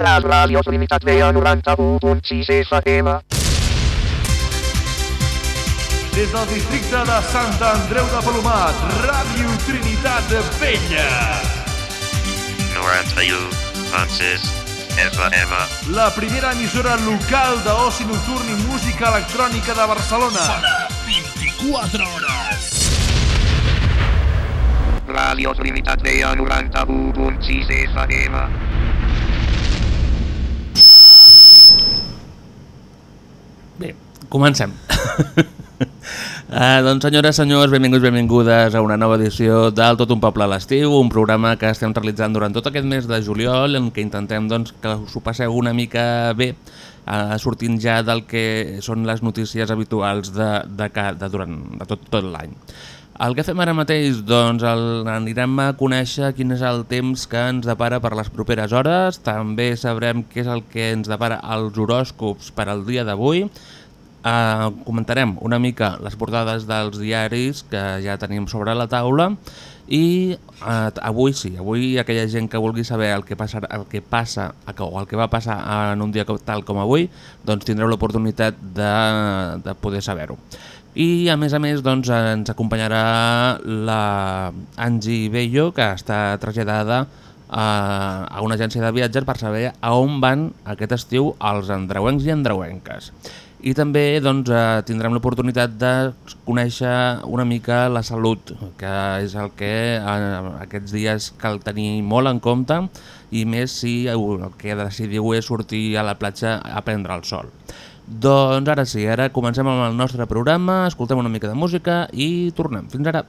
La ràdio Trinitat Vella 91.6 FM. Des del districte de Sant Andreu de Palomat, Ràdio Trinitat Vella. 91.6 FM. La primera emissora local d'oci nocturn i música electrònica de Barcelona. Sona 24 hores. Ràdio Trinitat Vella 91.6 FM. Bé, comencem. uh, doncs senyores, senyors, benvinguts, benvingudes a una nova edició del Tot un poble a l'estiu, un programa que estem realitzant durant tot aquest mes de juliol en què intentem doncs, que us ho passeu una mica bé, uh, sortint ja del que són les notícies habituals de, de, de, de, durant, de tot, tot l'any. El que fem ara mateix, doncs el, anirem a conèixer quin és el temps que ens depara per les properes hores, també sabrem què és el que ens depara els horòscops per al dia d'avui, Uh, comentarem una mica les portades dels diaris que ja tenim sobre la taula i uh, avui sí, avui aquella gent que vulgui saber el que passa, el que passa o el que va passar en un dia tal com avui, doncs tindreu l'oportunitat de, de poder saber-ho. I a més a més doncs, ens acompanyarà la Angie Bello, que està traslladada a, a una agència de viatges per saber a on van aquest estiu els andreuencs i andreuenques i també doncs, eh, tindrem l'oportunitat de conèixer una mica la salut, que és el que eh, aquests dies cal tenir molt en compte i més si el que decidiu és sortir a la platja a prendre el sol. Doncs ara sí, ara comencem amb el nostre programa, escoltem una mica de música i tornem. Fins ara!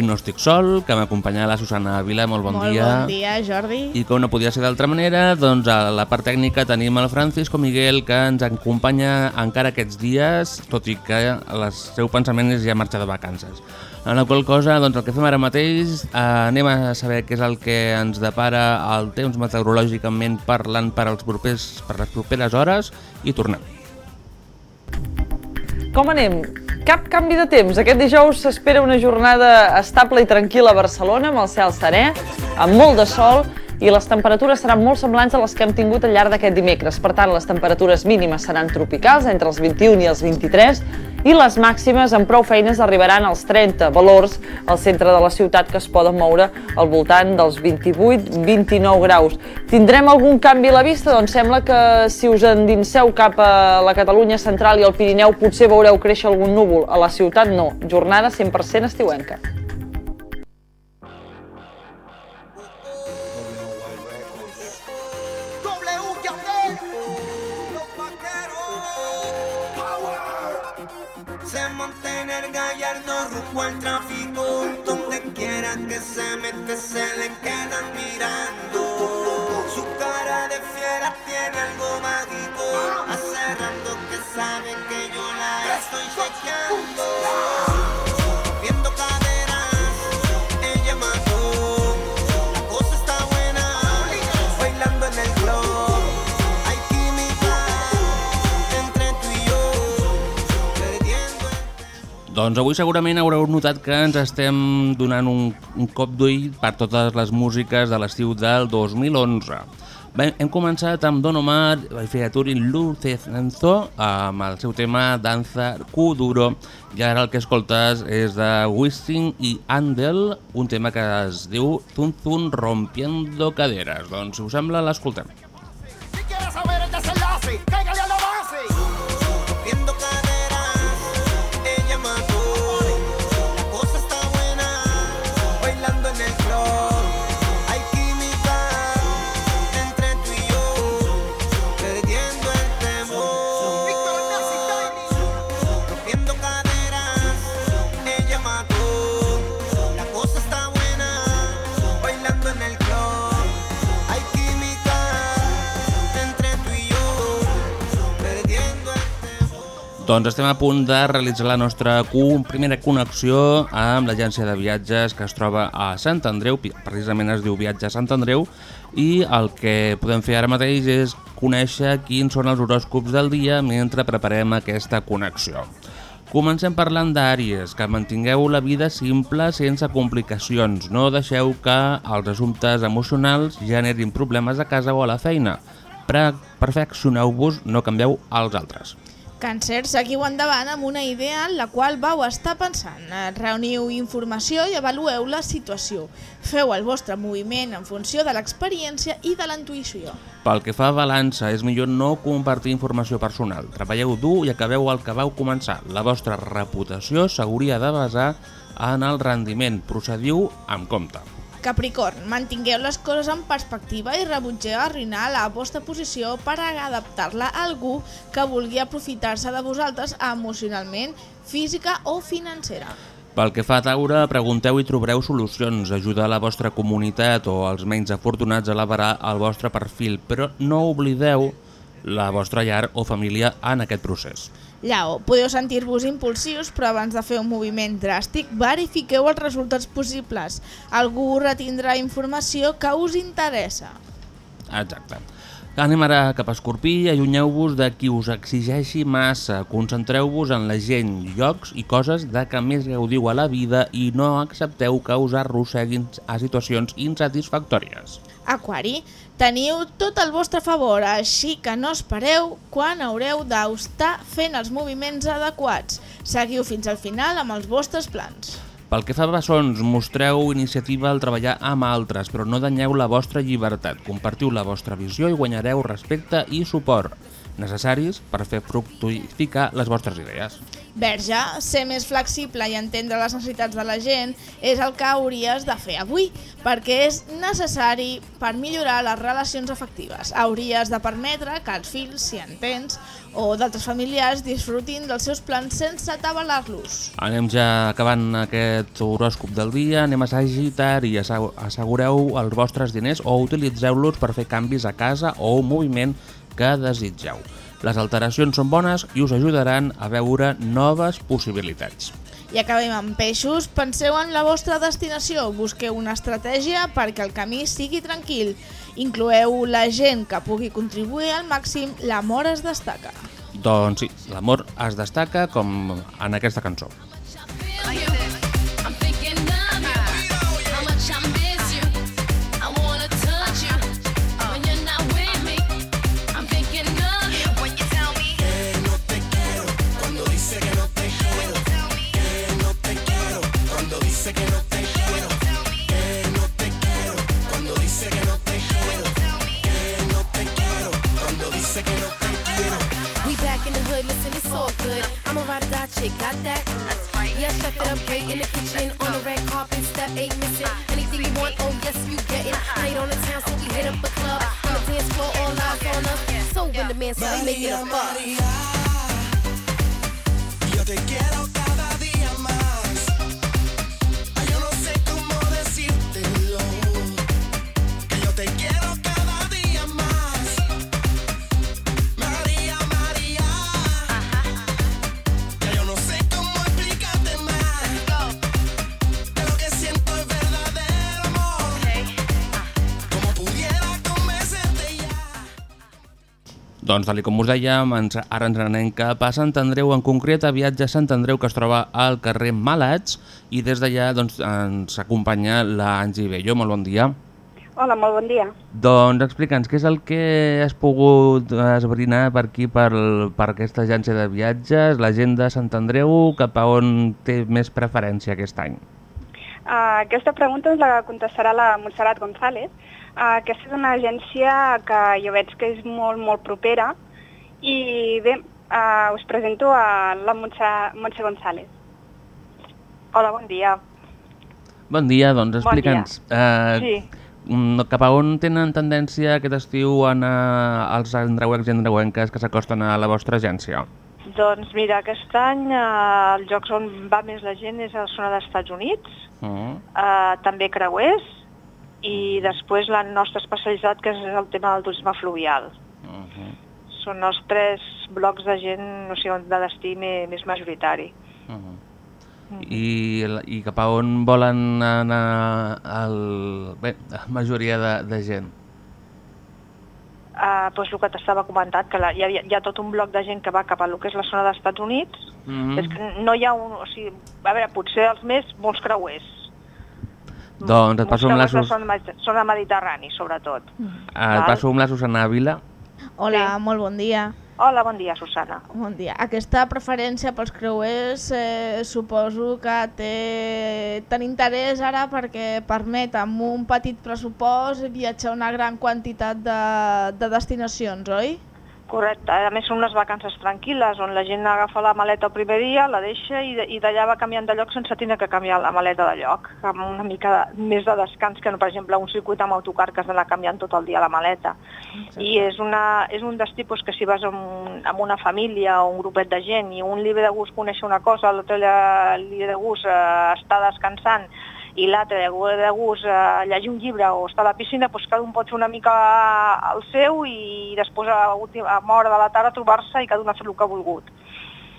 Avui no estic sol, que m'acompanya la Susana Vila, molt bon Molt dia. bon dia, Jordi. I com no podia ser d'altra manera, doncs a la part tècnica tenim el Francisco Miguel que ens acompanya encara aquests dies, tot i que el seu pensament és ja marxar de vacances. En la qual cosa, doncs el que fem ara mateix, eh, anem a saber què és el que ens depara el temps meteorològicament parlant per, als propers, per les properes hores i tornem. Com anem? Cap canvi de temps. Aquest dijous s'espera una jornada estable i tranquil·la a Barcelona, amb el cel serè, amb molt de sol, i les temperatures seran molt semblants a les que hem tingut al llarg d'aquest dimecres. Per tant, les temperatures mínimes seran tropicals, entre els 21 i els 23, i les màximes amb prou feines arribaran als 30 valors al centre de la ciutat que es poden moure al voltant dels 28-29 graus. Tindrem algun canvi a la vista? Doncs sembla que si us endinseu cap a la Catalunya central i el Pirineu potser veureu créixer algun núvol. A la ciutat no. Jornada 100% estiuenca. encuentra Doncs avui segurament haureu notat que ens estem donant un, un cop d'ull per totes les músiques de l'estiu del 2011. Bé, hem començat amb Don Omar, featuring Lucenzo, amb el seu tema Danza Kuduro, i ara el que escoltes és de Wishing i Andel, un tema que es diu Zun Zun Rompiendo Caderas. Doncs, si us sembla, l'escoltem. Doncs estem a punt de realitzar la nostra primera connexió amb l'agència de viatges que es troba a Sant Andreu, precisament es diu Viatge a Sant Andreu, i el que podem fer ara mateix és conèixer quins són els horòscops del dia mentre preparem aquesta connexió. Comencem parlant d'àries, que mantingueu la vida simple sense complicacions. No deixeu que els assumptes emocionals generin problemes a casa o a la feina. Perfeccioneu-vos, no canvieu als altres. Càncer, seguiu endavant amb una idea en la qual vau estar pensant. Reuniu informació i avalueu la situació. Feu el vostre moviment en funció de l'experiència i de la intuïció. Pel que fa a balança, és millor no compartir informació personal. Treballeu dur i acabeu el que vau començar. La vostra reputació s'hauria de basar en el rendiment. Procediu amb compte. Capricorn, mantingueu les coses en perspectiva i rebutgeu arruïnar la vostra posició per adaptar-la a algú que vulgui aprofitar-se de vosaltres emocionalment, física o financera. Pel que fa a Taure, pregunteu i trobareu solucions. Ajudar la vostra comunitat o els menys afortunats a elevar el vostre perfil, però no oblideu la vostra llar o família en aquest procés. Lleó, podeu sentir-vos impulsius, però abans de fer un moviment dràstic, verifiqueu els resultats possibles. Algú retindrà informació que us interessa. Exacte. Anem ara cap a Escorpí, allunyeu-vos de qui us exigeixi massa, concentreu-vos en la gent, llocs i coses de què més gaudiu a la vida i no accepteu que us arrosseguin a situacions insatisfactòries. Aquari, teniu tot al vostre favor, així que no espereu quan haureu d'estar fent els moviments adequats. Seguiu fins al final amb els vostres plans. Pel que fa a bessons, mostreu iniciativa al treballar amb altres, però no danyeu la vostra llibertat. Compartiu la vostra visió i guanyareu respecte i suport necessaris per fer fructificar les vostres idees. Verge, ser més flexible i entendre les necessitats de la gent és el que hauries de fer avui, perquè és necessari per millorar les relacions afectives. Hauries de permetre que els fills, si en tens, o d'altres familiars disfrutin dels seus plans sense atabalar-los. Anem ja acabant aquest horòscop del dia, anem a Sagitari, assegu- assegureu els vostres diners o utilitzeu-los per fer canvis a casa o un moviment que desitgeu. Les alteracions són bones i us ajudaran a veure noves possibilitats. I acabem amb peixos, penseu en la vostra destinació, busqueu una estratègia perquè el camí sigui tranquil. Incloeu la gent que pugui contribuir al màxim, l'amor es destaca. Doncs sí, l'amor es destaca com en aquesta cançó. Doncs, tal com us dèiem, ens, ara ens n'anem cap a Sant Andreu, en concret a viatge Sant Andreu, que es troba al carrer Malats, i des d'allà doncs, ens acompanya la Angie Bello. Molt bon dia. Hola, molt bon dia. Doncs explica'ns, què és el que has pogut esbrinar per aquí, per, per aquesta agència de viatges, la gent de Sant Andreu, cap a on té més preferència aquest any? Uh, aquesta pregunta ens la contestarà la Montserrat González. Uh, aquesta és una agència que jo veig que és molt, molt propera i bé, uh, us presento a la Montse, Montse González. Hola, bon dia. Bon dia, doncs Bon dia. explica'ns. eh, Sí. mm, cap a on tenen tendència aquest estiu a anar els andreuencs i andreuenques que s'acosten a la vostra agència? Doncs mira, aquest any uh, els jocs on va més la gent és a la zona dels Estats Units, Uh uh, també creuers, i després la nostra especialitat, que és el tema del turisme fluvial. -huh. Són els tres blocs de gent, o sigui, de destí més, més majoritari. Uh -huh. I, la- I cap a on volen anar el, bé, la majoria de, de gent? Uh, doncs el que t'estava comentant, que la, hi, ha, hi ha tot un bloc de gent que va cap a lo que és la zona dels Estats Units, Mhm. és que no hi ha un... O sigui, a veure, potser els més, molts creuers. Doncs et passo amb la, Sus... de zona, zona mediterrani, sobretot. et passo amb la Susana Ávila. Hola, molt bon dia. Hola, bon dia, Susana. Bon dia. Aquesta preferència pels creuers eh, suposo que té tant interès ara perquè permet amb un petit pressupost viatjar una gran quantitat de, de destinacions, oi? Correcte. A més, són unes vacances tranquil·les, on la gent agafa la maleta el primer dia, la deixa i, i d'allà va canviant de lloc sense tenir que canviar la maleta de lloc, amb una mica de, més de descans que, no, per exemple, un circuit amb autocar que has d'anar canviant tot el dia la maleta. I és, una, és un dels tipus que si vas amb, amb una família o un grupet de gent i un li ve de gust conèixer una cosa, l'altre li ve de gust eh, estar descansant i l'altre de gust eh, llegir un llibre o estar a la piscina, doncs cada un pot fer una mica el seu i després a, última, a hora de la tarda trobar-se i cada un ha fet el que ha volgut.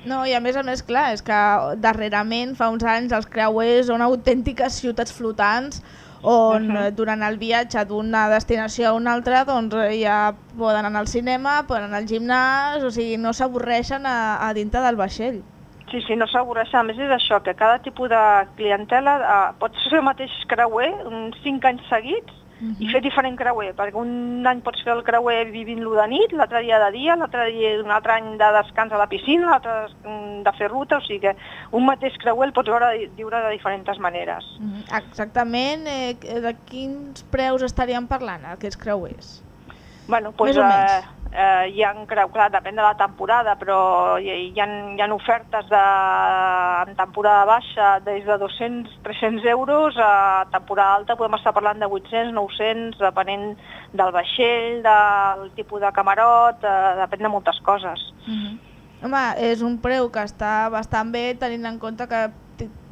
No, i a més a més, clar, és que darrerament, fa uns anys, els creuers són autèntiques ciutats flotants on Mhm. uh durant el viatge d'una destinació a una altra doncs, ja poden anar al cinema, poden anar al gimnàs, o sigui, no s'avorreixen a, a dintre del vaixell. Sí, sí, no s'avorreix. A més és això, que cada tipus de clientela eh, pot ser el mateix creuer uns 5 anys seguits i fer diferent creuer, perquè un any pots fer el creuer vivint-lo de nit, l'altre dia de dia, l'altre dia un altre any de descans a la piscina, l'altre mm, de fer ruta, o sigui que un mateix creuer el pots veure viure de diferents maneres. Mhm. Exactament, eh, de quins preus estaríem parlant, aquests creuers? Bueno, doncs, Més o menys. eh, eh, hi ha, creu, clar, depèn de la temporada, però hi, hi, ha, hi ha ofertes de, en temporada baixa des de 200-300 euros, a temporada alta podem estar parlant de 800-900, depenent del vaixell, del tipus de camarot, eh, depèn de moltes coses. Home, és un preu que està bastant bé tenint en compte que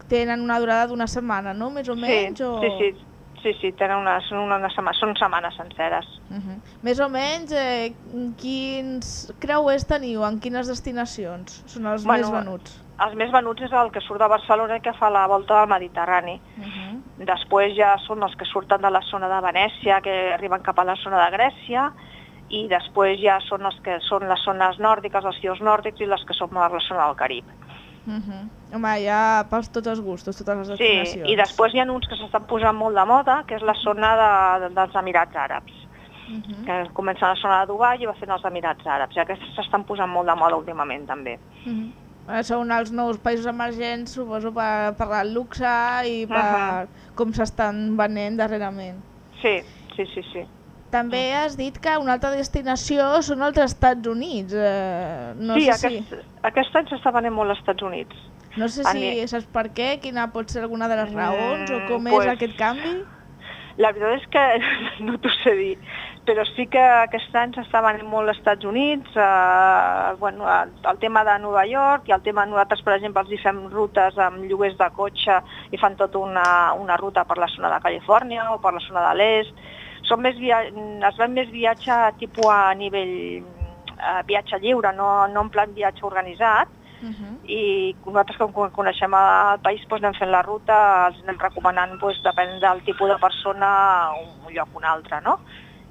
tenen una durada d'una setmana, no? Més o menys? sí, o... sí, sí, sí, sí, tenen una, són, una, una setmana, són setmanes senceres. Mhm. Més o menys, eh, quins creuers teniu? En quines destinacions són els Bueno, més venuts? Els més venuts és el que surt de Barcelona i que fa la volta del Mediterrani. Després ja són els que surten de la zona de Venècia, que arriben cap a la zona de Grècia, i després ja són els que són les zones nòrdiques, els fiors nòrdics i les que són a la zona del Carib. Mhm. Home, ja pels tots els gustos, totes les Sí, destinacions. i després hi ha uns que s'estan posant molt de moda, que és la zona de, de, dels Emirats Àrabs, Mhm. que comença a la zona de Dubai i va fent els Emirats Àrabs. I aquests s'estan posant molt de moda últimament també. Mhm. Eh, Són els nous països emergents, suposo, per, per el luxe i per Ahà. com s'estan venent darrerament. Sí, sí, sí, sí. També has dit que una altra destinació són els Estats Units. Eh, no sí, sé aquest, si... aquest any s'està venent molt als Estats Units. No sé si mi- saps per què, quina pot ser alguna de les raons o Mm, com pues- és aquest canvi. La veritat és que no t'ho sé dir, però sí que aquest any s'està venent molt als Estats Units, eh, bueno, el, el tema de Nova York i el tema nosaltres, per exemple, els hi fem rutes amb lloguers de cotxe i fan tota una, una ruta per la zona de Califòrnia o per la zona de l'est. Són més via... Es ven més viatge tipus a nivell eh, viatge lliure, no, no en plan viatge organitzat, i nosaltres com que coneixem el país doncs anem fent la ruta, els anem recomanant doncs, depèn del tipus de persona un lloc o un altre, no?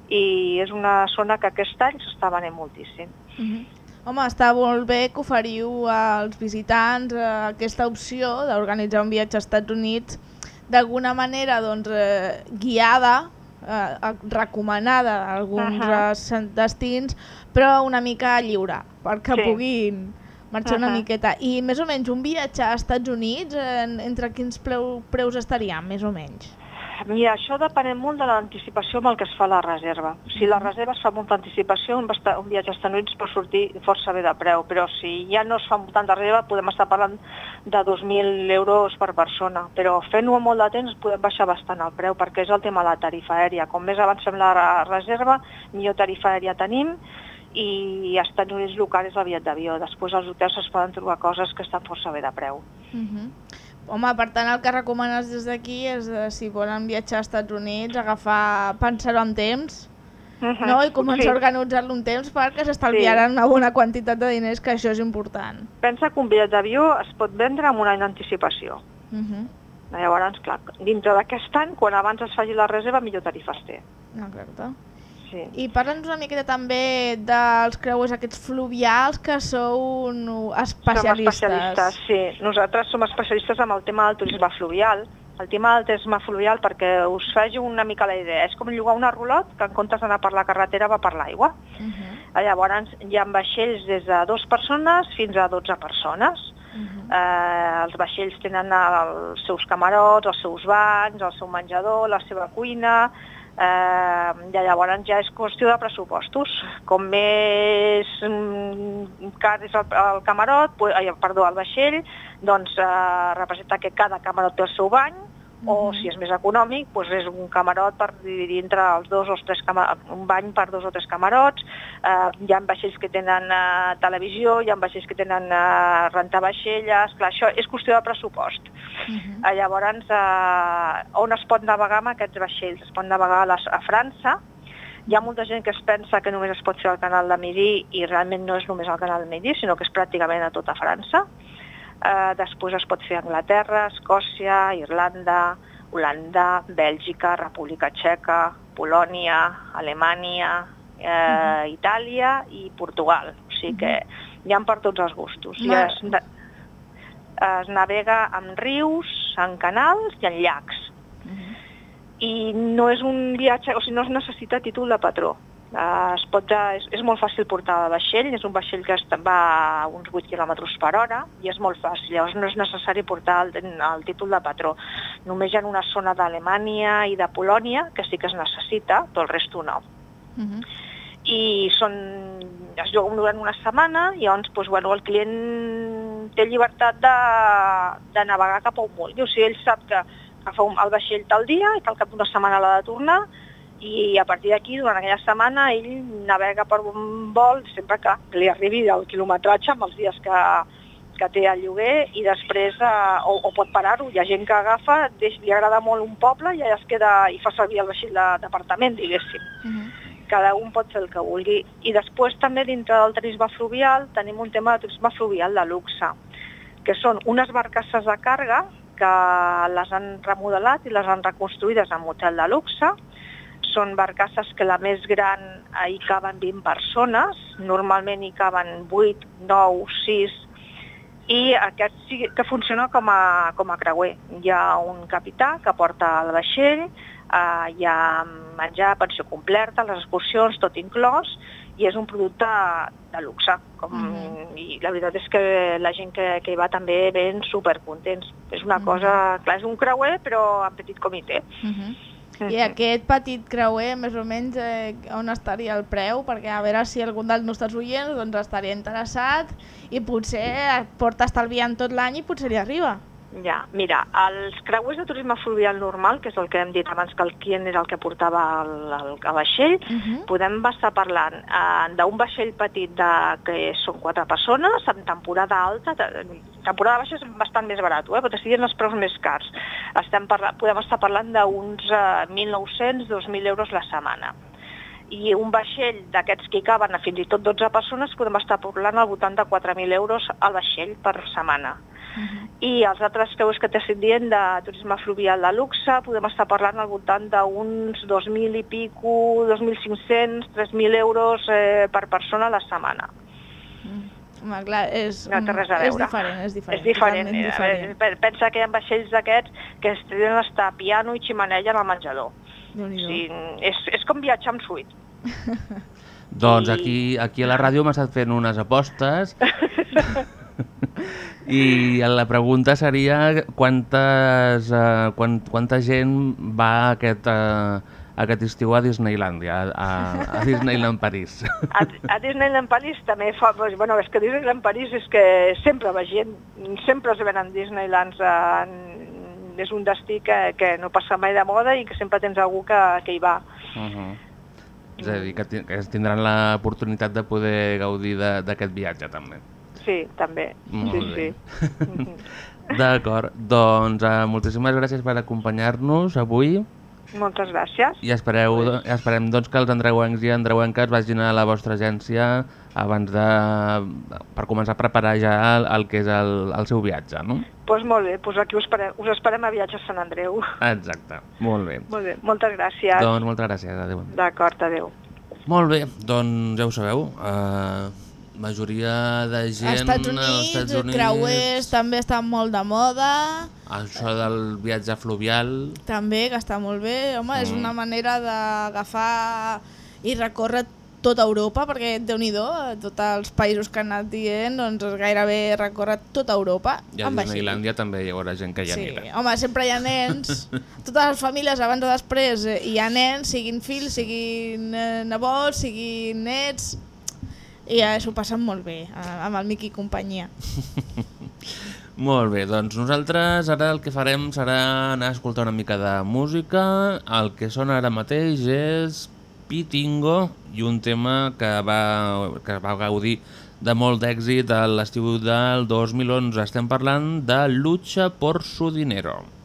i és una zona que aquest any s'està venent moltíssim. Mhm. Home, està molt bé que oferiu als visitants eh, aquesta opció d'organitzar un viatge als Estats Units d'alguna manera doncs, eh, guiada, eh, recomanada a alguns uh -huh. destins, però una mica lliure, perquè Sí. puguin marxar una Ahà. miqueta. I més o menys un viatge als Estats Units, eh, entre quins preu, preus estaríem, més o menys? Mira, això depèn molt de l'anticipació amb el que es fa la reserva. Si la reserva es fa amb molta anticipació, un, basta- un viatge als Estats Units pot sortir força bé de preu, però si ja no es fa amb tanta reserva, podem estar parlant de 2.000 euros per persona. Però fent-ho amb molt de temps podem baixar bastant el preu, perquè és el tema de la tarifa aèria. Com més avancem la re- reserva, millor tarifa aèria tenim, i als Estats Units local és el bitllet d'avió. Després als hotels es poden trobar coses que estan força bé de preu. Uh -huh. Home, per tant, el que recomanes des d'aquí és, eh, si volen viatjar als Estats Units, agafar, pensar-ho amb temps, Mhm. no? i començar Sí. a organitzar-lo un temps perquè s'estalviaran una bona quantitat de diners, que això és important. Pensa que un bitllet d'avió es pot vendre amb un any d'anticipació. Uh -huh. Llavors, clar, dintre d'aquest any, quan abans es faci la reserva, millor tarifes té. Exacte. Sí. I parla'ns una miqueta també dels creuers aquests fluvials que sou especialistes. Som especialistes, sí. Nosaltres som especialistes amb el tema del turisme fluvial. El tema del turisme fluvial, perquè us faci una mica la idea, és com llogar una rulot que en comptes d'anar per la carretera va per l'aigua. Uh -huh. Llavors hi ha vaixells des de dues persones fins a 12 persones. Uh -huh. Eh, els vaixells tenen els seus camarots, els seus banys, el seu menjador, la seva cuina, eh, llavors ja és qüestió de pressupostos. Com més mm, car és el, el camarot, perdó, el vaixell, doncs eh, representa que cada camarot té el seu bany, o si és més econòmic, doncs és un camarot per dividir entre els dos o els tres un bany per dos o tres camarots, eh, hi ha vaixells que tenen eh, televisió, hi ha vaixells que tenen eh, rentar vaixelles, clar, això és qüestió de pressupost. Eh, llavors, eh, on es pot navegar amb aquests vaixells? Es pot navegar a, les, a França, hi ha molta gent que es pensa que només es pot fer al canal de Midi i realment no és només al canal de Midi, sinó que és pràcticament a tota França. Eh, després es pot fer a Anglaterra, Escòcia, Irlanda, Holanda, Bèlgica, República Txeca, Polònia, Alemanya, eh, Itàlia i Portugal. O sigui que hi ha per tots els gustos. I es, es navega en rius, en canals i en llacs. I no és un viatge, o sigui, no es necessita títol de patró. Eh, es pot, és, és molt fàcil portar el vaixell, és un vaixell que va a uns 8 km per hora i és molt fàcil, llavors no és necessari portar el, el títol de patró. Només ha una zona d'Alemanya i de Polònia que sí que es necessita, però el resto no. Uh -huh. I són, es lloga durant una setmana i llavors doncs, bueno, el client té llibertat de, de navegar cap a on vulgui. O sigui, ell sap que agafa un, el vaixell tal dia i que al cap d'una setmana l'ha de tornar i a partir d'aquí, durant aquella setmana, ell navega per un vol sempre que li arribi el quilometratge amb els dies que, que té el lloguer i després, eh, o, o pot parar-ho. Hi ha gent que agafa, deix, li agrada molt un poble i allà es queda i fa servir el vaixell d'apartament, diguéssim. Uh -huh. Cada un pot fer el que vulgui. I després també dintre del turisme fluvial tenim un tema de turisme fluvial de luxe, que són unes barcasses de càrrega que les han remodelat i les han reconstruïdes en hotel de luxe. Són barcasses que la més gran eh, hi caben 20 persones, normalment hi caben 8, 9, 6, i aquest sí que funciona com a, com a creuer. Hi ha un capità que porta el vaixell, eh, hi ha menjar, pensió completa, les excursions, tot inclòs, i és un producte de luxe. Com, I la veritat és que la gent que, que hi va també ven supercontents. És una cosa, clar, és un creuer però en petit comitè. Uh -huh. I aquest petit creuer, més o menys, eh, on estaria el preu? Perquè a veure si algun dels nostres oients doncs, estaria interessat i potser porta estalviant tot l'any i potser li arriba. Ja, mira, els creuers de turisme fluvial normal, que és el que hem dit abans que el client era el que portava el, el, el vaixell, Uh -huh. podem estar parlant eh, d'un vaixell petit de, que són quatre persones, en temporada alta, de, temporada baixa és bastant més barat, eh, però t'estiguen els preus més cars. Estem parla, podem estar parlant d'uns eh, 1.900-2.000 euros la setmana. I un vaixell d'aquests que hi caben a fins i tot 12 persones podem estar parlant al voltant de 4.000 euros al vaixell per setmana. i els altres creuers que t'estic dient de turisme fluvial de luxe, podem estar parlant al voltant d'uns 2.000 i pico, 2.500, 3.000 euros eh, per persona a la setmana. Home, clar, és, No té res a és veure. diferent, és diferent. És diferent. eh, diferent. pe- Pensa que hi ha vaixells d'aquests que es tenen hasta piano i ximenella en el menjador. O sigui, és, és com viatjar amb suite. Doncs aquí, aquí a la ràdio m'ha estat fent unes apostes i la pregunta seria quantes, uh, quant, quanta gent va aquest, uh, aquest estiu a Disneylandia, a, a Disneyland París. A, a Disneyland París també fa... Bueno, és que Disneyland París és que sempre va gent, sempre es venen Disneylands. En, és un destí que, que no passa mai de moda i que sempre tens algú que, que hi va. Uh -huh. És a dir, que, que tindran l'oportunitat de poder gaudir d'aquest viatge també. Sí, també. Molt sí, bé. sí. D'acord, doncs uh, moltíssimes gràcies per acompanyar-nos avui Moltes gràcies. i espereu, esperem doncs, que els andreuencs i andreuenques vagin a la vostra agència abans de, per començar a preparar ja el, el que és el, el seu viatge, no? Doncs pues molt bé, pues aquí us esperem, us esperem a Viatge a Sant Andreu. Exacte, molt bé. Molt bé, moltes gràcies. Doncs moltes gràcies, adéu. D'acord, adéu. Molt bé, doncs ja ho sabeu, uh, majoria de gent Estats Units, als Estats Units, creuers també estan molt de moda, això del viatge fluvial, també, que està molt bé. Home, és Mm. una manera d'agafar i recórrer tota Europa, perquè déu nhi tots els països que han anat dient, doncs gairebé recórrer tota Europa i a. Disneylandia també hi haurà gent que hi Sí, anirà. home, sempre hi ha nens. Totes les famílies, abans o després, eh, hi ha nens, siguin fills, siguin eh, nebots, siguin nets, i s'ho passen molt bé amb el Miqui i companyia. Molt bé, doncs nosaltres ara el que farem serà anar a escoltar una mica de música. El que sona ara mateix és Pitingo i un tema que va, que va gaudir de molt d'èxit a l'estiu del 2011. Estem parlant de Lucha por su dinero.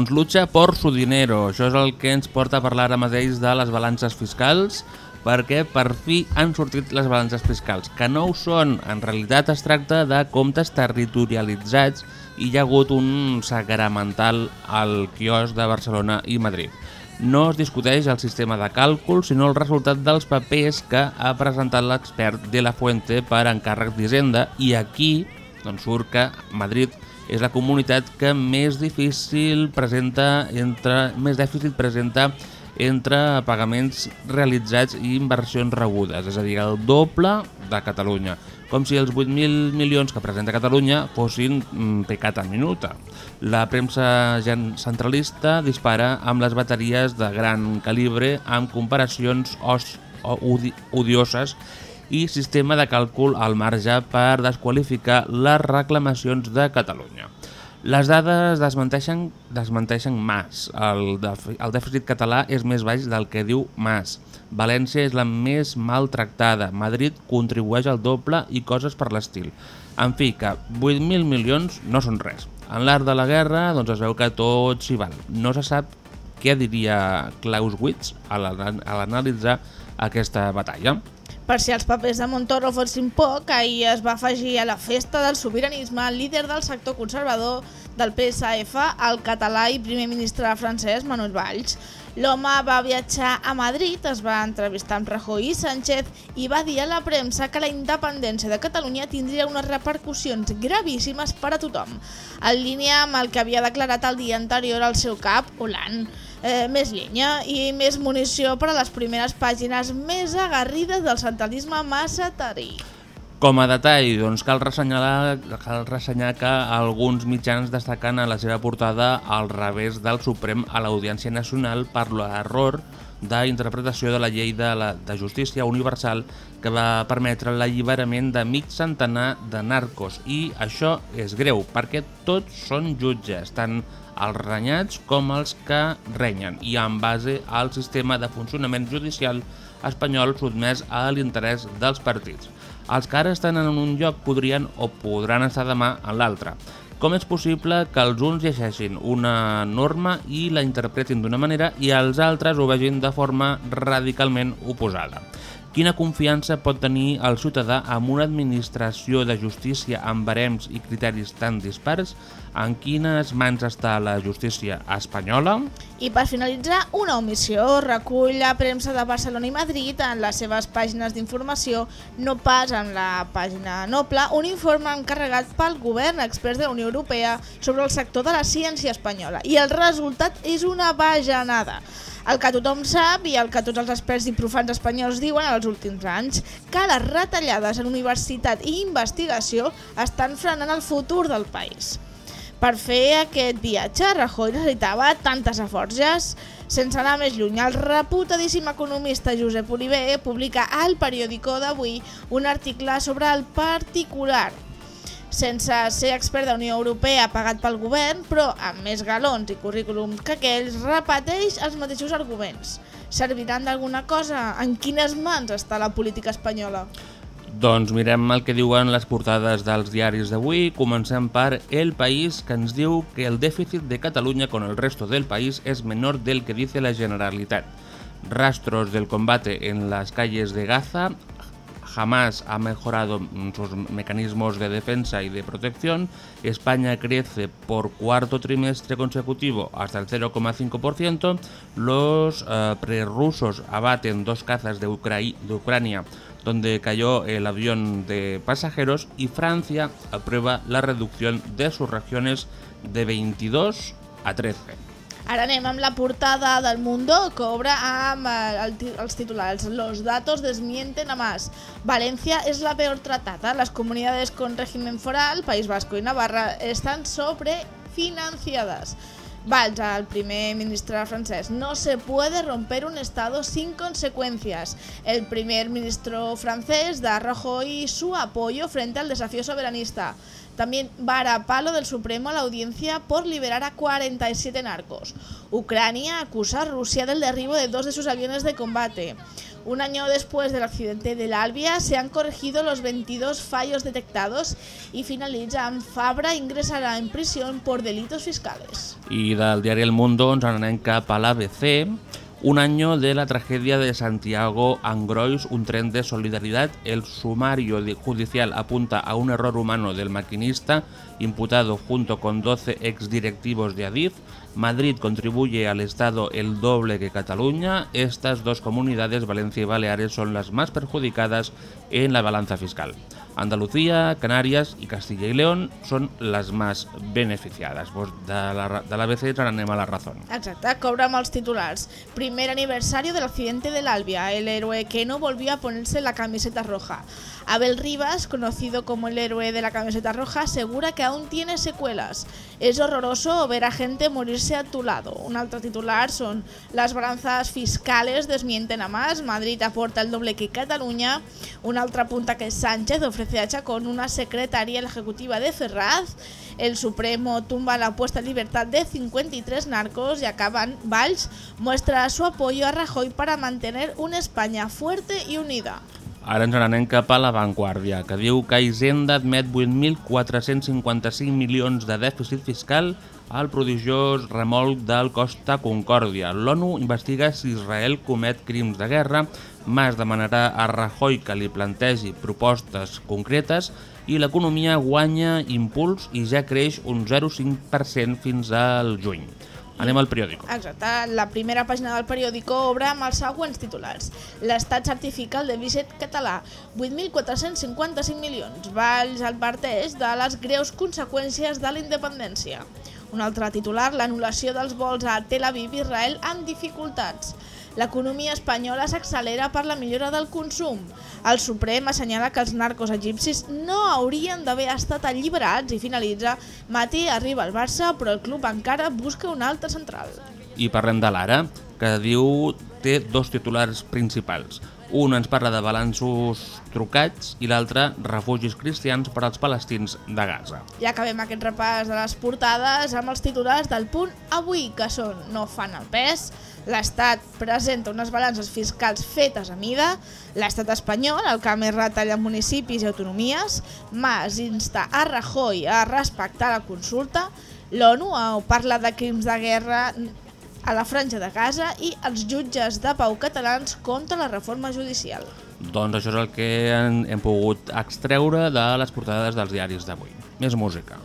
Doncs lucha por su dinero. Això és el que ens porta a parlar ara mateix de les balances fiscals, perquè per fi han sortit les balances fiscals, que no ho són. En realitat es tracta de comptes territorialitzats i hi ha hagut un sagramental al quiosc de Barcelona i Madrid. No es discuteix el sistema de càlcul, sinó el resultat dels papers que ha presentat l'expert de la Fuente per encàrrec d'Hisenda i aquí doncs, surt que Madrid és la comunitat que més difícil presenta entre més dèficit presenta entre pagaments realitzats i inversions rebudes, és a dir, el doble de Catalunya, com si els 8.000 milions que presenta Catalunya fossin mm, pecat en minuta. La premsa centralista dispara amb les bateries de gran calibre amb comparacions os, odi, odioses i sistema de càlcul al marge per desqualificar les reclamacions de Catalunya. Les dades desmenteixen, desmenteixen Mas. El, el dèficit català és més baix del que diu Mas. València és la més maltractada. Madrid contribueix al doble i coses per l'estil. En fi, que 8.000 milions no són res. En l'art de la guerra doncs es veu que tot s'hi val. No se sap què diria Clausewitz a l'analitzar aquesta batalla. Per si els papers de Montoro fossin poc, ahir es va afegir a la festa del sobiranisme el líder del sector conservador del PSF, el català i primer ministre francès Manuel Valls. L'home va viatjar a Madrid, es va entrevistar amb Rajoy i Sánchez i va dir a la premsa que la independència de Catalunya tindria unes repercussions gravíssimes per a tothom, en línia amb el que havia declarat el dia anterior al seu cap, Hollande eh, més llenya i més munició per a les primeres pàgines més agarrides del centralisme massa tarí. Com a detall, doncs cal ressenyar, cal ressenyar que alguns mitjans destaquen a la seva portada al revés del Suprem a l'Audiència Nacional per l'error d'interpretació de la llei de, la, de justícia universal que va permetre l'alliberament de mig centenar de narcos i això és greu perquè tots són jutges, tant els renyats com els que renyen i en base al sistema de funcionament judicial espanyol sotmès a l'interès dels partits. Els que ara estan en un lloc podrien o podran estar demà en l'altre. Com és possible que els uns llegeixin una norma i la interpretin d'una manera i els altres ho vegin de forma radicalment oposada? Quina confiança pot tenir el ciutadà amb una administració de justícia amb barems i criteris tan dispars? En quines mans està la justícia espanyola? I per finalitzar, una omissió recull la premsa de Barcelona i Madrid en les seves pàgines d'informació, no pas en la pàgina noble, un informe encarregat pel govern experts de la Unió Europea sobre el sector de la ciència espanyola. I el resultat és una bajanada. El que tothom sap i el que tots els experts i profans espanyols diuen en els últims anys, que les retallades en universitat i investigació estan frenant el futur del país. Per fer aquest viatge, Rajoy necessitava tantes aforges. Sense anar més lluny, el reputadíssim economista Josep Oliver publica al periòdico d'avui un article sobre el particular, sense ser expert de Unió Europea pagat pel govern, però amb més galons i currículums que aquells, repeteix els mateixos arguments. Serviran d'alguna cosa? En quines mans està la política espanyola? Doncs mirem el que diuen les portades dels diaris d'avui. Comencem per El País, que ens diu que el dèficit de Catalunya con el resto del país es menor del que dice la Generalitat. Rastros del combate en las calles de Gaza. Jamás ha mejorado sus mecanismos de defensa y de protección. España crece por cuarto trimestre consecutivo hasta el 0,5%. Los eh, prerrusos abaten dos cazas de, de Ucrania donde cayó el avión de pasajeros y Francia aprueba la reducción de sus regiones de 22 a 13. Ara anem amb la portada del Mundo, que obre amb eh, el, els titulars. Los datos desmienten a más. Valencia es la peor tratada. Las comunidades con régimen foral, País Vasco y Navarra, están sobrefinanciadas. Valls, el primer ministre francès, no se puede romper un Estado sin consecuencias. El primer ministro francés da Rajoy su apoyo frente al desafío soberanista. También vara palo del Supremo a la audiencia por liberar a 47 narcos. Ucrania acusa a Rusia del derribo de dos de sus aviones de combate. Un año después del accidente del Albia se han corregido los 22 fallos detectados y finalizan Fabra ingresará en prisión por delitos fiscales. I del diari El Mundo ens en anem cap a l'ABC. Un año de la tragedia de Santiago Angrois, un tren de solidaridad. El sumario judicial apunta a un error humano del maquinista, imputado junto con 12 exdirectivos de Adif. Madrid contribuye al Estado el doble que Cataluña. Estas dos comunidades, Valencia y Baleares, son las más perjudicadas en la balanza fiscal. Andalucía, Canàries i Castilla y León són les més beneficiades. De la- de l'ABC ens n'anem a la Razón. Exacte, cobra amb els titulars. Primer aniversario del accidente del Albia. El héroe que no volvió a ponerse la camiseta roja. Abel Rivas, conocido como el héroe de la camiseta roja, asegura que aún tiene secuelas. Es horroroso ver a gente morirse a tu lado. Un altre titular son las balanzas fiscales desmienten a más. Madrid aporta el doble que Cataluña. Un altre apunta que Sánchez ofrece a Chacón una secretaría ejecutiva de Ferraz. El Supremo tumba la apuesta en libertad de 53 narcos y acaban Valls muestra su apoyo a Rajoy para mantener una España fuerte y unida. Ara ens n'anem cap a La Vanguardia, que diu que Hisenda admet 8.455 milions de dèficit fiscal al prodigiós remolc del Costa Concòrdia. L'ONU investiga si Israel comet crims de guerra, Mas demanarà a Rajoy que li plantegi propostes concretes i l'economia guanya impuls i ja creix un 0,5% fins al juny. Anem al periòdico. Exacte, la primera pàgina del periòdico obre amb els següents titulars. L'Estat certifica el dèficit català, 8.455 milions. Valls adverteix de les greus conseqüències de la independència. Un altre titular, l'anul·lació dels vols a Tel Aviv i Israel amb dificultats. L'economia espanyola s'accelera per la millora del consum. El Suprem assenyala que els narcos egipcis no haurien d'haver estat alliberats i finalitza Mati arriba al Barça però el club encara busca un altre central. I parlem de l'Ara, que diu té dos titulars principals. Un ens parla de balanços trucats i l'altre refugis cristians per als palestins de Gaza. I acabem aquest repàs de les portades amb els titulars del punt avui, que són no fan el pes, l'Estat presenta unes balances fiscals fetes a mida, l'estat espanyol, el que més retalla municipis i autonomies, Mas insta a Rajoy a respectar la consulta, l'ONU parla de crims de guerra a la franja de Gaza i els jutges de pau catalans contra la reforma judicial. Doncs això és el que hem, hem pogut extreure de les portades dels diaris d'avui. Més música.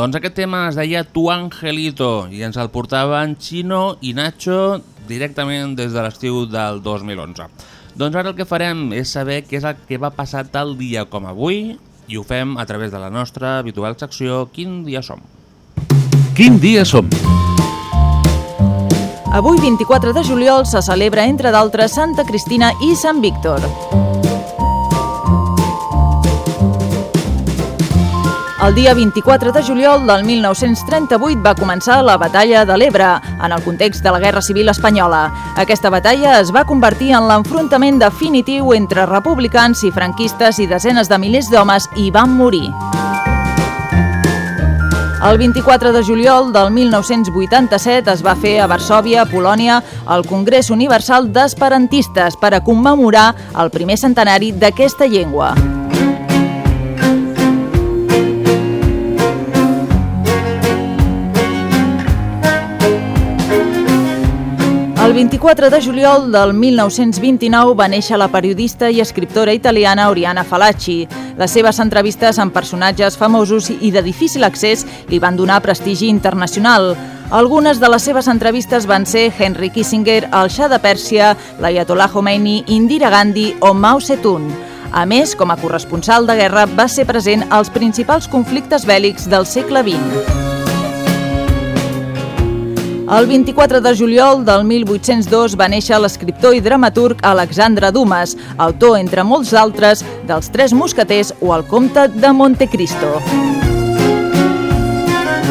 Doncs aquest tema es deia Tu Angelito i ens el portaven Chino i Nacho directament des de l'estiu del 2011. Doncs ara el que farem és saber què és el que va passar tal dia com avui i ho fem a través de la nostra habitual secció Quin dia som? Quin dia som? Avui, 24 de juliol, se celebra, entre d'altres, Santa Cristina i Sant Víctor. El dia 24 de juliol del 1938 va començar la Batalla de l'Ebre, en el context de la Guerra Civil Espanyola. Aquesta batalla es va convertir en l'enfrontament definitiu entre republicans i franquistes i desenes de milers d'homes hi van morir. El 24 de juliol del 1987 es va fer a Varsòvia, Polònia, el Congrés Universal d'Esperantistes per a commemorar el primer centenari d'aquesta llengua. El El 24 de juliol del 1929 va néixer la periodista i escriptora italiana Oriana Falacci. Les seves entrevistes amb personatges famosos i de difícil accés li van donar prestigi internacional. Algunes de les seves entrevistes van ser Henry Kissinger, el Shah de Pèrsia, l'Ayatollah Khomeini, Indira Gandhi o Mao Zedong. A més, com a corresponsal de guerra, va ser present als principals conflictes bèl·lics del segle XX. El 24 de juliol del 1802 va néixer l'escriptor i dramaturg Alexandre Dumas, autor, entre molts altres, dels Tres Mosqueters o El Comte de Montecristo.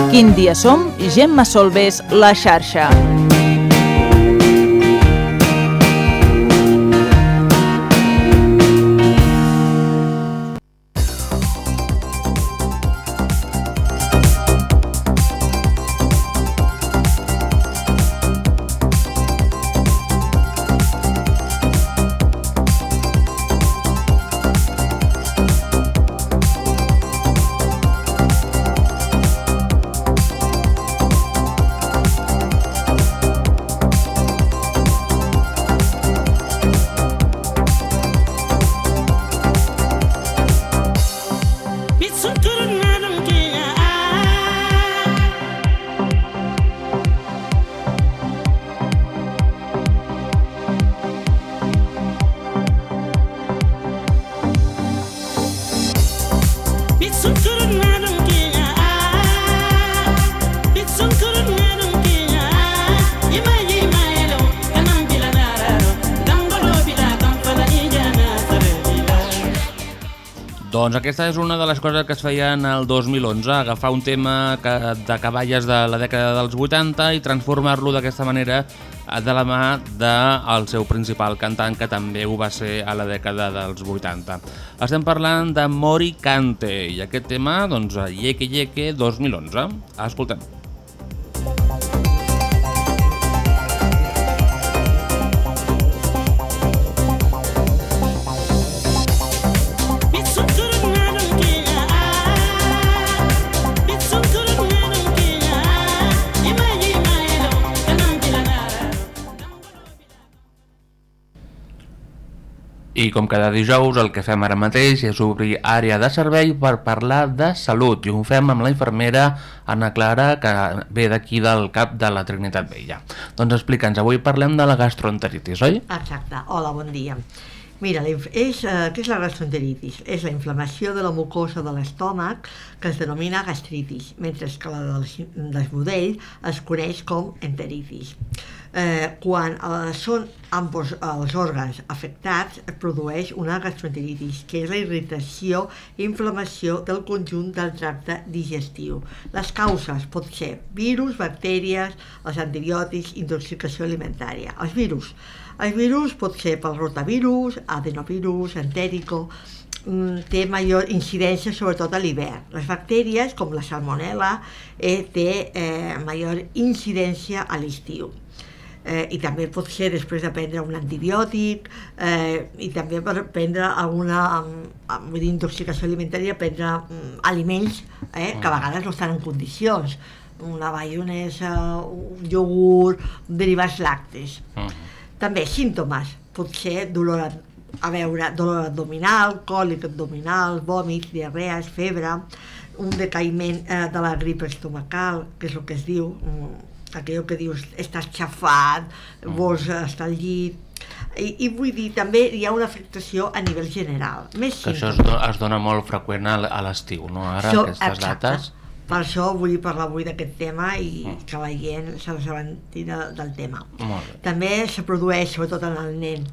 Quin dia som? Gemma Solbes, La xarxa. Doncs aquesta és una de les coses que es feien el 2011, agafar un tema que, de cavalles de la dècada dels 80 i transformar-lo d'aquesta manera de la mà del seu principal cantant, que també ho va ser a la dècada dels 80. Estem parlant de Mori Cante i aquest tema, doncs, Yeke Yeke 2011. Escoltem. I com cada dijous el que fem ara mateix és obrir àrea de servei per parlar de salut i ho fem amb la infermera Anna Clara que ve d'aquí del cap de la Trinitat Vella. Doncs explica'ns, avui parlem de la gastroenteritis, oi? Exacte. Hola, bon dia. Mira, és, eh, què és la gastroenteritis? És la inflamació de la mucosa de l'estómac que es denomina gastritis, mentre que la del desbudell es coneix com enteritis. Eh, quan eh, són ambos els òrgans afectats, es produeix una gastroenteritis, que és la irritació i inflamació del conjunt del tracte digestiu. Les causes pot ser virus, bactèries, els antibiòtics, intoxicació alimentària. Els virus. El virus pot ser pel rotavirus, adenovirus, entèrico, mm, té major incidència sobretot a l'hivern. Les bactèries, com la salmonella, eh, té eh, major incidència a l'estiu. Eh, I també pot ser després de prendre un antibiòtic eh, i també per prendre alguna um, vull dir, intoxicació alimentària, prendre um, aliments eh, que a vegades no estan en condicions. Una maionesa, un iogurt, derivats lactes. També símptomes, pot ser dolor, ab- a veure, dolor abdominal, còlic abdominal, vòmits, diarrees, febre, un decaïment eh, de la grip estomacal, que és el que es diu, mm, aquell que dius estàs xafat, vols estar al llit, i, i vull dir, també hi ha una afectació a nivell general. Més Que això es, do es dona molt freqüent a, l'estiu, no? Ara, Això- aquestes exacte. dates... Per això vull parlar avui d'aquest tema i que la gent se l'assabenti de, del tema. També se produeix, sobretot en el nen,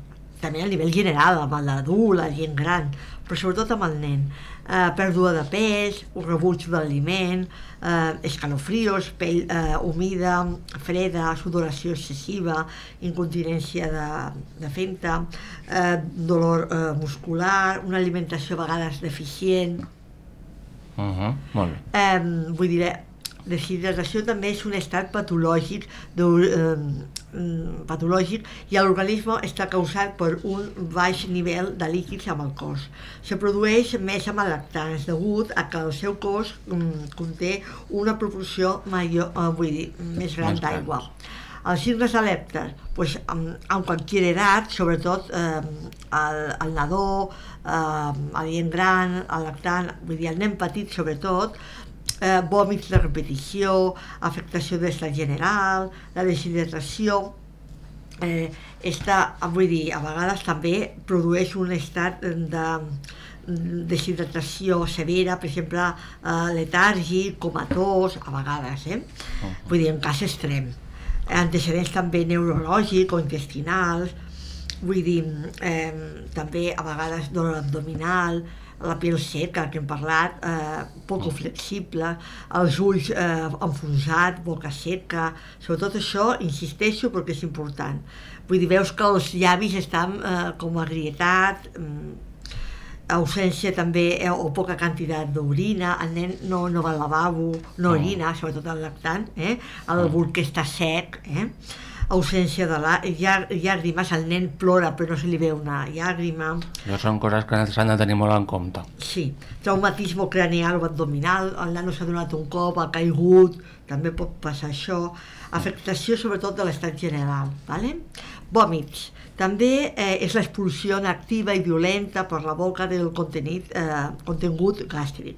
també a nivell general, amb l'adult, la gent gran, però sobretot amb el nen. Eh, pèrdua de pes, un rebuig de l'aliment, eh, escalofrios, pell eh, humida, freda, sudoració excessiva, incontinència de, de fenta, eh, dolor eh, muscular, una alimentació a vegades deficient, Uh -huh, molt bé. eh, vull dir, deshidratació també és un estat patològic, de, eh, mm, patològic i l'organisme està causat per un baix nivell de líquids amb el cos. Se produeix més amb lactants degut a que el seu cos mm, conté una proporció major, eh, vull dir, més gran d'aigua. Els signes alertes, pues, amb, amb qualsevol edat, sobretot eh, el, el nadó, eh, el gent gran, el lactant, vull dir, el nen petit sobretot, eh, vòmits de repetició, afectació de l'estat general, la deshidratació, eh, està, vull dir, a vegades també produeix un estat de deshidratació severa, per exemple, eh, letàrgic, comatós, a vegades, eh? Vull dir, en cas extrem. Antecedents també neurològics o intestinals, vull dir, eh, també a vegades dolor abdominal, la pell seca, que hem parlat, eh, poc flexible, els ulls eh, enfonsats, boca seca, sobretot això, insisteixo perquè és important. Vull dir, veus que els llavis estan eh, com agrietats, mm, ausència també eh, o poca quantitat d'orina, el nen no, no va al lavabo, no orina, sobretot el lactant, eh? el que està sec, eh? Ausència de la, llà- llàgrimes, el nen plora però no se li veu una llàgrima, Això són coses que s'han de tenir molt en compte. Sí, traumatisme craneal o abdominal, el nano s'ha donat un cop, ha caigut, també pot passar això, afectació sobretot de l'estat general, ¿vale? Vòmits, també eh, és l'expulsió activa i violenta per la boca del contenit, eh, contingut gàstric.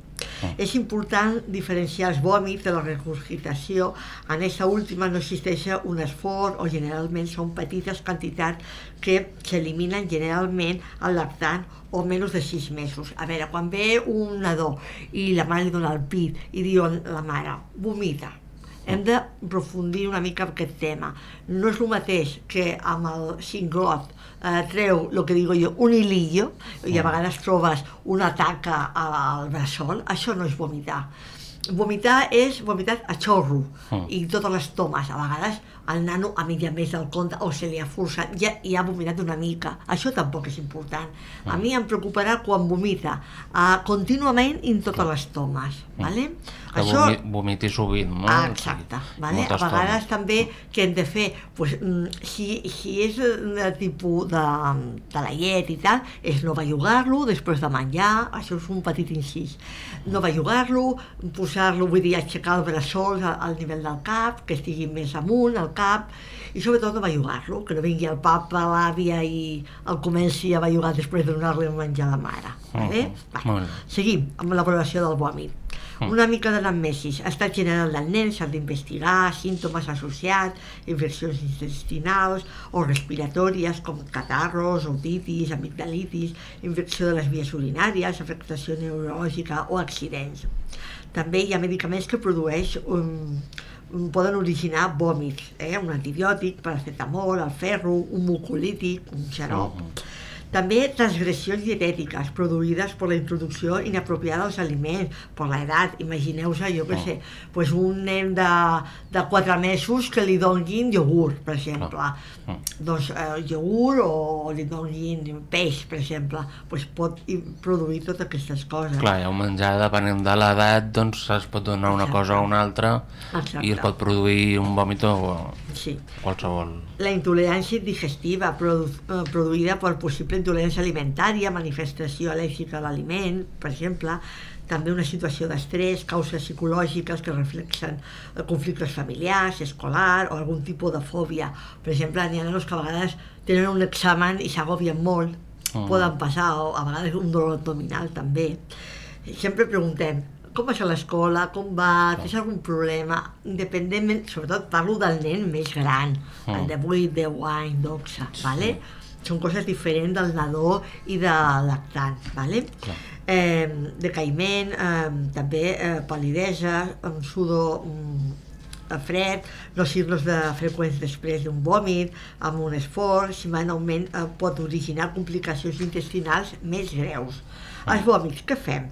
És important diferenciar els vòmits de la regurgitació. En aquesta última no existeix un esforç o generalment són petites quantitats que s'eliminen generalment al lactant o menys de 6 mesos. A veure, quan ve un nadó i la mare li dona el pit i diu la mare, vomita, hem de profundir una mica aquest tema. No és el mateix que amb el cinglot eh, treu, el que digo jo, un hilillo, i a vegades trobes una taca al braçol, això no és vomitar. Vomitar és vomitar a xorro Mm. i totes les tomes. A vegades el nano a mitja més del compte o se li ha forçat ja, i ha vomitat una mica. Això tampoc és important. A mi em preocuparà quan vomita uh, contínuament i en totes les tomes. Vale? Que vomi, vomiti sovint, no? Ah, exacte. Vale? A vegades estona. també que hem de fer, pues, mm, si, si és de tipus de, de la llet i tal, és no bellugar-lo després de menjar, això és un petit incís. No bellugar-lo, posar-lo, vull dir, aixecar el braçol al, al nivell del cap, que estigui més amunt, al cap, i sobretot no bellugar-lo, que no vingui el papa, l'àvia i el comenci a bellugar després de donar-li el menjar a la mare. Vale? Va. Molt bé. Seguim amb la valoració del vòmit. Mm. Una mica d'anamnesis. Estat general del nen s'ha d'investigar, símptomes associats, infeccions intestinals o respiratòries com catarros, otitis, amigdalitis, infecció de les vies urinàries, afectació neurològica o accidents. També hi ha medicaments que produeix un, un- poden originar vòmits, eh? un antibiòtic, paracetamol, el ferro, un mucolític, un xarop. També transgressions dietètiques produïdes per la introducció inapropiada dels aliments, per l'edat. Imagineu-vos, jo què sé, pues un nen de, de 4 mesos que li donguin iogurt, per exemple. Doncs eh, iogurt o li donguin peix, per exemple, pues pot produir totes aquestes coses. Clar, i el menjar, depenent de l'edat, doncs es pot donar una cosa o una altra Exacte. i es pot produir un vòmit o Sí. qualsevol. La intolerància digestiva produ eh, produïda per possible intolerància alimentària, manifestació al·lèrgica a l'aliment, per exemple, també una situació d'estrès, causes psicològiques que reflexen eh, conflictes familiars, escolar o algun tipus de fòbia. Per exemple, n'hi ha nanos que a vegades tenen un examen i s'agobien molt, Mm. poden passar, o a vegades un dolor abdominal també. Sempre preguntem, com va a l'escola, com va, tens algun problema, independentment, sobretot parlo del nen més gran, Mm. el de 8, 10 anys, 12, vale? Són coses diferents del nadó i de lactant, vale? Eh, decaïment, eh, també eh, palidesa, amb sudor mm, fred, no signos de freqüents després d'un vòmit, amb un esforç, si va en augment eh, pot originar complicacions intestinals més greus. Els vòmits, què fem?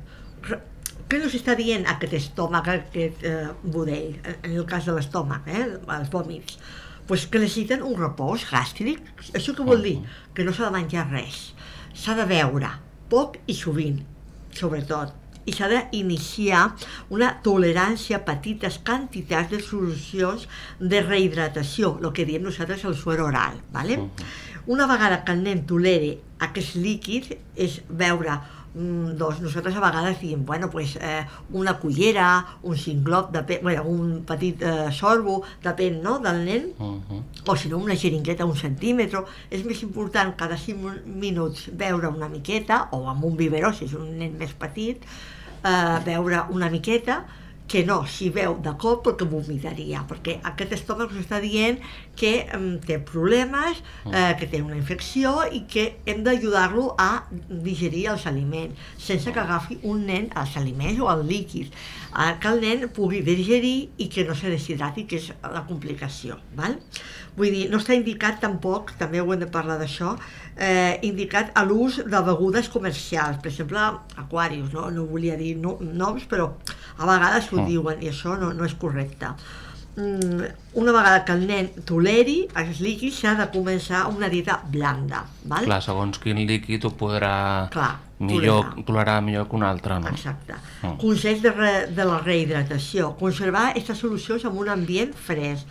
Què nos està dient aquest estómac, aquest eh, budell, en el cas de l'estómac, eh, els vòmits? Pues que necessiten un repòs gàstric. Això què vol dir? Que no s'ha de menjar res. S'ha de beure, poc i sovint, sobretot. I s'ha d'iniciar una tolerància a petites quantitats de solucions de rehidratació, el que diem nosaltres el suero oral. ¿vale? Una vegada que el nen tolere aquests líquids, és beure mm, doncs nosaltres a vegades diem, bueno, pues, eh, una cullera, un cinglop, depèn, bueno, un petit eh, sorbo, depèn no, del nen, Uh -huh. o si no una xeringueta un centímetre, és més important cada 5 minuts beure una miqueta, o amb un biberó si és un nen més petit, eh, beure una miqueta, que no, si beu de cop perquè vomitaria, perquè aquest estómac us està dient que té problemes, eh, que té una infecció i que hem d'ajudar-lo a digerir els aliments, sense que agafi un nen els aliments o el líquid, eh, que el nen pugui digerir i que no se deshidrati, que és la complicació. Val? Vull dir, no està indicat tampoc, també ho hem de parlar d'això, eh, indicat a l'ús de begudes comercials, per exemple, aquarius, no, no volia dir no, noms, però a vegades ho Mm. diuen i això no, no és correcte. Mm, una vegada que el nen toleri els líquids s'ha de començar una dieta blanda, val? Clar, segons quin líquid ho podrà Clar, millor, tolerar. tolerar millor que un altre, no? Exacte. Mm. Consell de, re, de la rehidratació. Conservar aquestes solucions en un ambient fresc.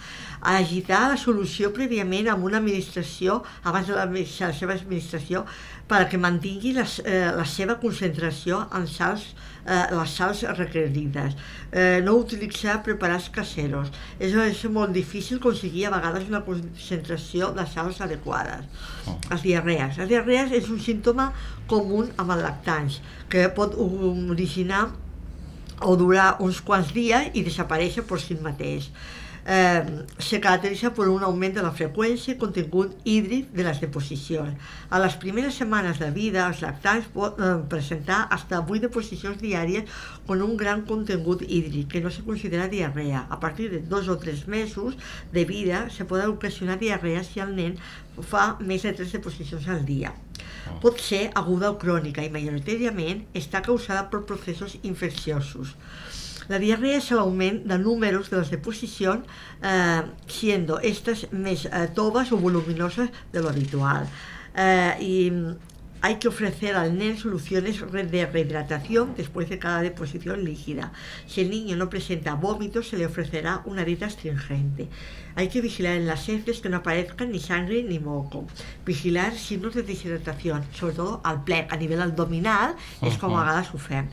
Agitar la solució prèviament amb una administració, abans de la, la seva administració, perquè mantingui les, eh, la seva concentració en sals, eh, les sals requerides. Eh, no utilitzar preparats caseros. És, és molt difícil aconseguir a vegades una concentració de sals adequades. Les diarrees. Les diarrees és un símptoma comú amb els lactants, que pot originar o durar uns quants dies i desaparèixer per si mateix. Eh, se caracteritza per un augment de la freqüència i contingut hídric de les deposicions. A les primeres setmanes de vida, els lactants pot eh, presentar fins a 8 deposicions diàries con un gran contingut hídric, que no se considera diarrea. A partir de dos o tres mesos de vida se poden ocasionar diarrea si el nen fa més de 3 deposicions al dia. Pot ser aguda o crònica i majoritàriament està causada per processos infecciosos. La diarrea es el aumento de números de las deposiciones, eh, siendo estas más eh, tobas o voluminosas de lo habitual. Eh, y mm, hay que ofrecer al NEN soluciones re- de rehidratación después de cada deposición líquida. Si el niño no presenta vómitos, se le ofrecerá una dieta astringente. Hay que vigilar en las heces que no aparezcan ni sangre ni moco. Vigilar signos de deshidratación, sobre todo al plec, a nivel abdominal, es como a Ujú. vegades ho fem.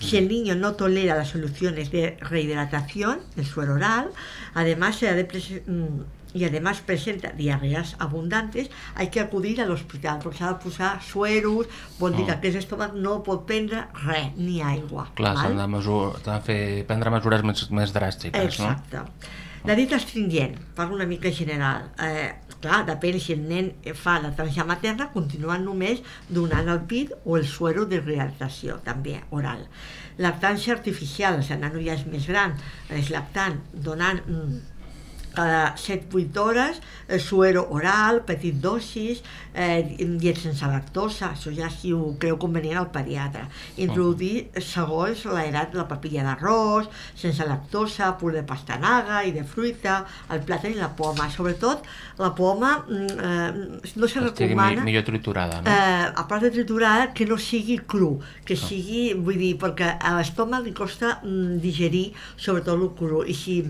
Si el niño no tolera las soluciones de rehidratación, el suero oral, además se ha de mm, y además presenta diarreas abundantes, hay que acudir al hospital perquè s'ha de posar sueros, vol dir que Mm. aquest estómac no pot prendre res, ni aigua. Clar, s'han de, mesur, de fer, prendre mesures més, més dràstiques, Exacte. La dieta astringent, parlo una mica general. Eh, clar, depèn si el nen fa la tranja materna, continuen només donant el pit o el suero de rehidratació, també oral. Lactància artificial, el nano ja és més gran, és lactant, donant mm, cada 7-8 hores, eh, suero oral, petit dosis, eh, llet sense lactosa, això ja si ho creu convenient el pediatre. Introduir segons l'edat de la papilla d'arròs, sense lactosa, pur de pastanaga i de fruita, el plàtan i la poma. Sobretot, la poma mm, eh, no se recomana... millor triturada, no? Eh, a part de triturada, que no sigui cru, que sigui, vull dir, perquè a l'estómac li costa mm, digerir sobretot el cru, i si,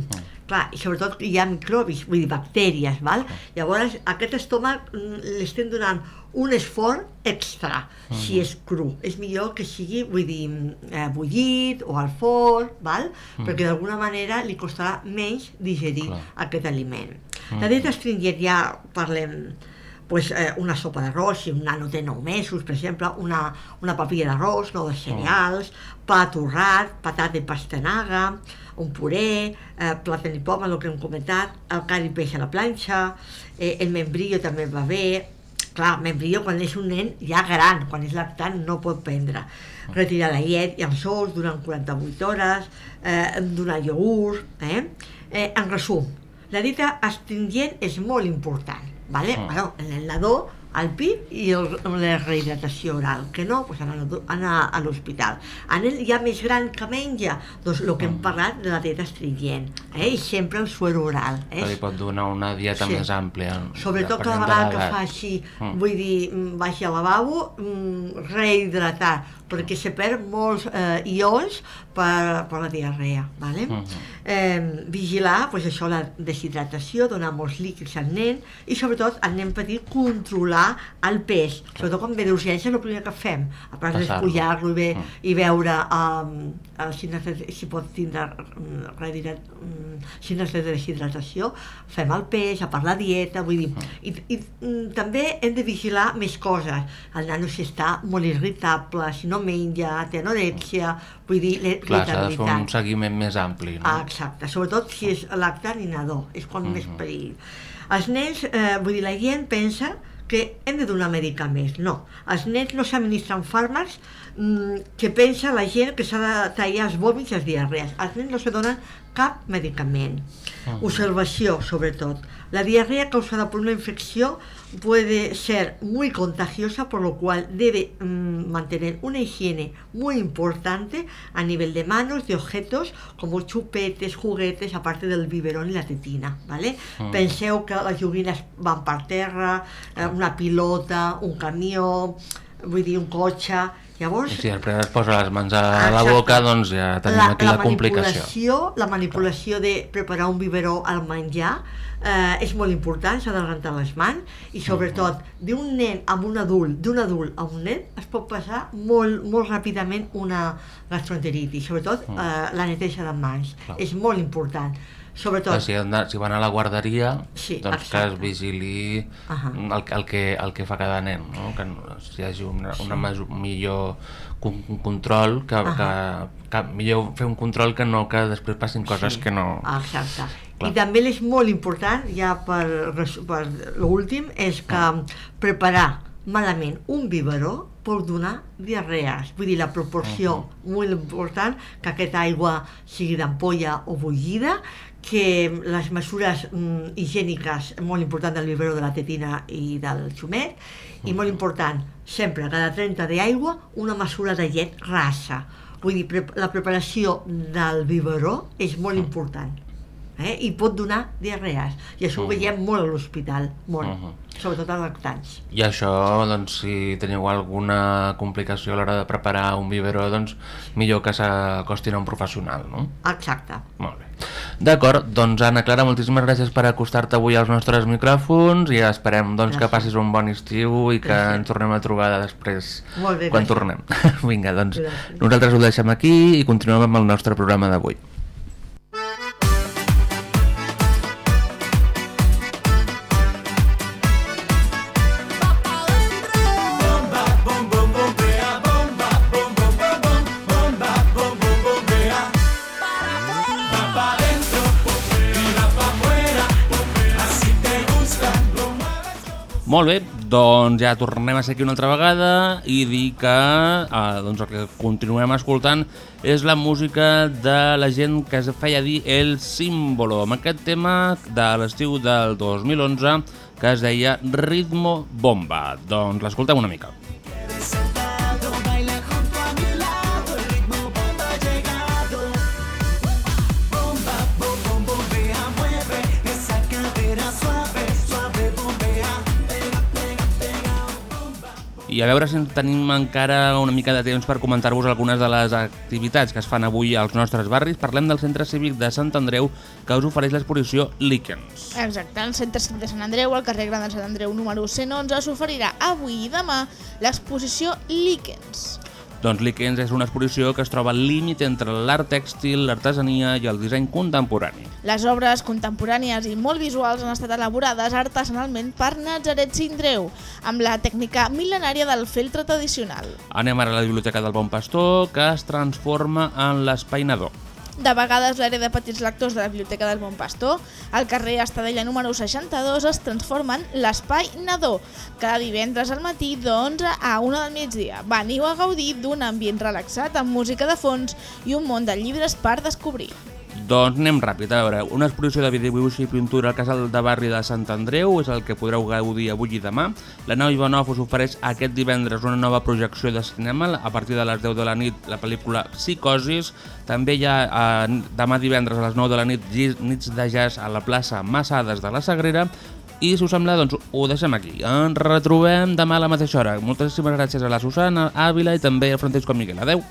clar, i sobretot hi ha microbis, vull dir, bactèries, val? Llavors, aquest estómac mm, li estem donant un esforç extra, si Mhm. és cru. És millor que sigui, vull dir, mm, eh, bullit o al forn, val? Mhm. Perquè d'alguna manera li costarà menys digerir Clar. aquest aliment. La Mhm. dieta astringent ja parlem pues, eh, una sopa d'arròs, si un nano té 9 mesos, per exemple, una, una papilla d'arròs, no de cereals, pa torrat, patat de pastanaga, un puré, eh, plàtan i poma, el que hem comentat, el cari peix a la planxa, eh, el membrillo també va bé, clar, membrillo quan és un nen ja gran, quan és lactant no pot prendre. Retirar la llet i els ous durant 48 hores, eh, donar iogurt, eh? eh? En resum, la dieta astringent és molt important, ¿vale? Mm. Bueno, en el nadó, al pit i el, la rehidratació oral, que no, pues anar, a- anar a l'hospital. En el ja més gran que menja, doncs el que hem parlat de la dieta astringent, eh? i sempre el suero oral. Eh? Que li pot donar una dieta Sí. més àmplia. Sobretot cada vegada que fa així, Mm. vull dir, mm, vagi al lavabo, mm, rehidratar perquè se perd molts eh, ions per, per la diarrea. ¿vale? Mhm. eh, vigilar pues això, la deshidratació, donar molts líquids al nen i sobretot al nen petit controlar el pes. Sobretot quan ve d'urgència el primer que fem, a part d'espullar-lo i, ve, Mm. i veure um, uh, si, si pot tindre um, signes de deshidratació, fem el pes, a part la dieta, vull dir, i, i mm, també hem de vigilar més coses. El nano si està molt irritable, si no menja, té anorèxia, vull dir, Clar, s'ha de fer un seguiment més ampli, no? Ah, exacte, sobretot si és lactant i nadó, és quan més Mhm. perill. Els nens, eh, vull dir, la gent pensa que hem de donar medicaments, no. Els nens no s'administren fàrmacs mm, que pensa la gent que s'ha de tallar els vòmits i les diarrees. Els nens no se donen cap medicament. Mhm. Observació, sobretot. La diarrea causada por una infección puede ser muy contagiosa, por lo cual debe mm, mantener una higiene muy importante a nivel de manos, de objetos, como chupetes, juguetes, aparte del biberón y la tetina, ¿vale? Mm. Penseu que les joguines van per terra, eh, una pilota, un camió, vull dir, un cotxe... Llavors, si després es posa les mans a la Exacte. boca, doncs ja tenim aquí la, complicació. manipulació, la manipulació de preparar un biberó al menjar eh, és molt important, s'ha de rentar les mans i sobretot d'un nen amb un adult, d'un adult a un nen es pot passar molt, molt ràpidament una gastroenteritis, sobretot Mm. eh, la neteja de mans, Clar. és molt important. Sobretot, si, si van a la guarderia, Sí, doncs que exacte. es vigili Ahà. el, el, que, el que fa cada nen, no? que si hi hagi una, una mesu- millor un control, que, Ahà. que, que millor fer un control que no que després passin coses Sí. que no... Ah, Exacte. Clar. I també és molt important, ja per, per l'últim, és que preparar malament un biberó pot donar diarrees. Vull dir, la proporció molt important que aquesta aigua sigui d'ampolla o bullida, que les mesures mm, higièniques molt important del biberó de la tetina i del xumet i molt important, sempre cada 30 d'aigua una mesura de llet rasa vull dir, pre la preparació del biberó és molt important eh? i pot donar diarrees i això ho Mhm. veiem molt a l'hospital molt, Mhm. sobretot als lactants I això, doncs, si teniu alguna complicació a l'hora de preparar un biberó, doncs millor que s'acostin a un professional, no? exacte Molt bé. D'acord, doncs Anna Clara, moltíssimes gràcies per acostar-te avui als nostres micròfons i esperem doncs, que passis un bon estiu i que Gràcies. ens tornem a trobar després Molt bé, quan gràcies. tornem. Vinga, doncs Gràcies. nosaltres ho deixem aquí i continuem amb el nostre programa d'avui. Molt bé, doncs ja tornem a ser aquí una altra vegada i dir que eh, doncs el que continuem escoltant és la música de la gent que es feia dir El Símbolo, amb aquest tema de l'estiu del 2011 que es deia Ritmo Bomba. Doncs l'escoltem una mica. I a veure si tenim encara una mica de temps per comentar-vos algunes de les activitats que es fan avui als nostres barris. Parlem del Centre Cívic de Sant Andreu que us ofereix l'exposició Líquens. Exacte, al centre Cívic de Sant Andreu, al carrer Gran de Sant Andreu número 111, s'oferirà avui i demà l'exposició Líquens. Doncs Líquens és una exposició que es troba al límit entre l'art tèxtil, l'artesania i el disseny contemporani. Les obres contemporànies i molt visuals han estat elaborades artesanalment per Nazaret Sindreu, amb la tècnica mil·lenària del feltre tradicional. Anem ara a la Biblioteca del Bon Pastor, que es transforma en l'espai nadó. De vegades l'àrea de petits lectors de la Biblioteca del Bon Pastor, al carrer Estadella número 62, es transforma en l'Espai Nadó, cada divendres al matí d'11 a 1 del migdia. Veniu a gaudir d'un ambient relaxat amb música de fons i un món de llibres per descobrir. Doncs anem ràpid, a veure, una exposició de videodibuix i pintura al casal de barri de Sant Andreu és el que podreu gaudir avui i demà. La nau Ivanov us ofereix aquest divendres una nova projecció de cinema a partir de les 10 de la nit la pel·lícula Psicosis. També hi ha eh, demà divendres a les 9 de la nit nits de jazz a la plaça Massades de la Sagrera I si us sembla, doncs ho deixem aquí. Ens retrobem demà a la mateixa hora. Moltíssimes gràcies a la Susana, Àvila i també a Francesco Miguel. Adeu!